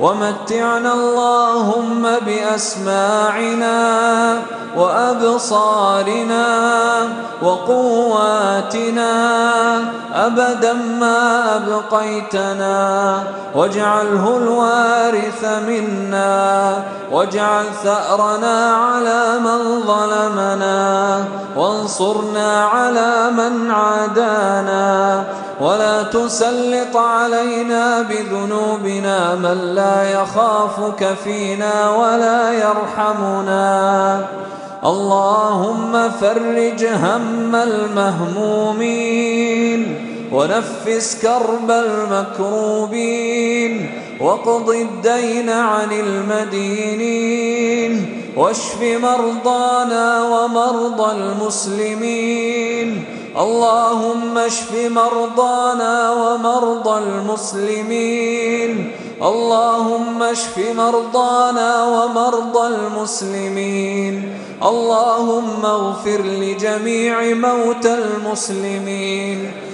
ومتعنا اللهم بأسماعنا وأبصارنا وقواتنا أبدا ما أبقيتنا واجعله الوارث منا واجعل ثأرنا على من ظلمنا وانصرنا على من عادانا ولا تسلط علينا بذنوبنا من لا يخافك فينا ولا يرحمنا. اللهم فرج هم المهمومين. ونفس كرب المكروبين وقض الدين عن المدينين واشف مرضانا ومرضى المسلمين. اللهم اشف مرضانا ومرضى المسلمين. اللهم اشف مرضانا ومرضى المسلمين. اللهم اغفر لجميع موتى المسلمين.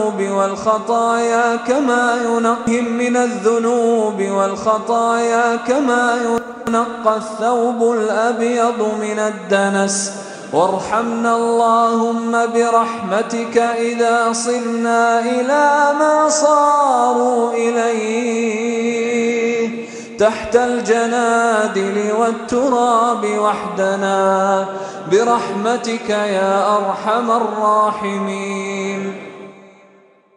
والثوب والخطايا كما ينقهم من الذنوب والخطايا كما ينقى الثوب الأبيض من الدنس. وارحمنا اللهم برحمتك إذا صرنا إلى ما صاروا إليه. تحت الجنادل والتراب وحدنا برحمتك يا أرحم الراحمين.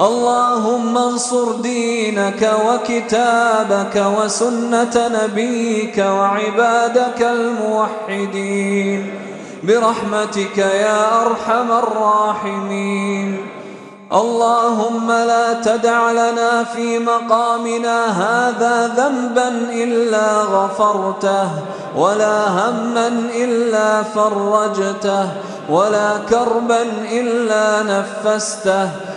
اللهم انصر دينك وكتابك وسنة نبيك وعبادك الموحدين. برحمتك يا أرحم الراحمين. اللهم لا تدع لنا في مقامنا هذا ذنبا إلا غفرته ولا هما إلا فرجته ولا كربا إلا نفسته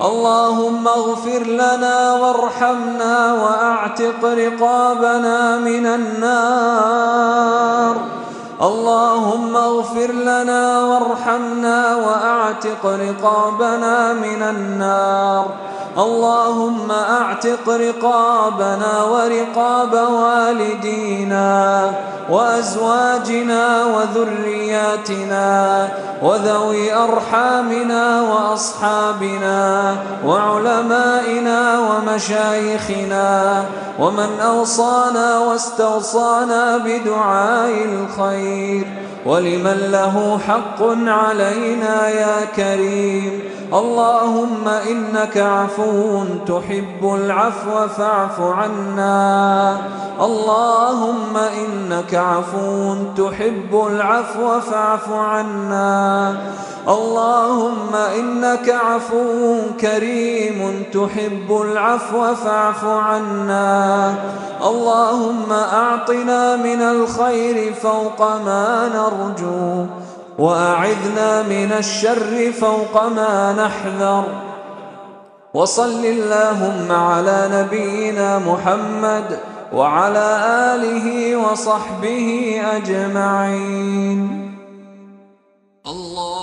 اللهم اغفر لنا وارحمنا وأعتق رقابنا من النار. اللهم اغفر لنا وارحمنا وأعتق رقابنا من النار. اللهم أعتق رقابنا ورقاب والدينا. وأزواجنا وذرياتنا وذوي أرحامنا وأصحابنا وعلمائنا ومشايخنا ومن أوصانا واستوصانا بدعاء الخير ولمن له حق علينا يا كريم اللهم إنك عفو تحب العفو فاعف عنا. اللهم إنك عفو تحب العفو فاعف عنا. اللهم إنك عفو كريم تحب العفو فاعف عنا. اللهم أعطنا من الخير فوق ما نرجو. وأعذنا من الشر فوق ما نحذر. وصل اللهم على نبينا محمد وعلى آله وصحبه أجمعين. الله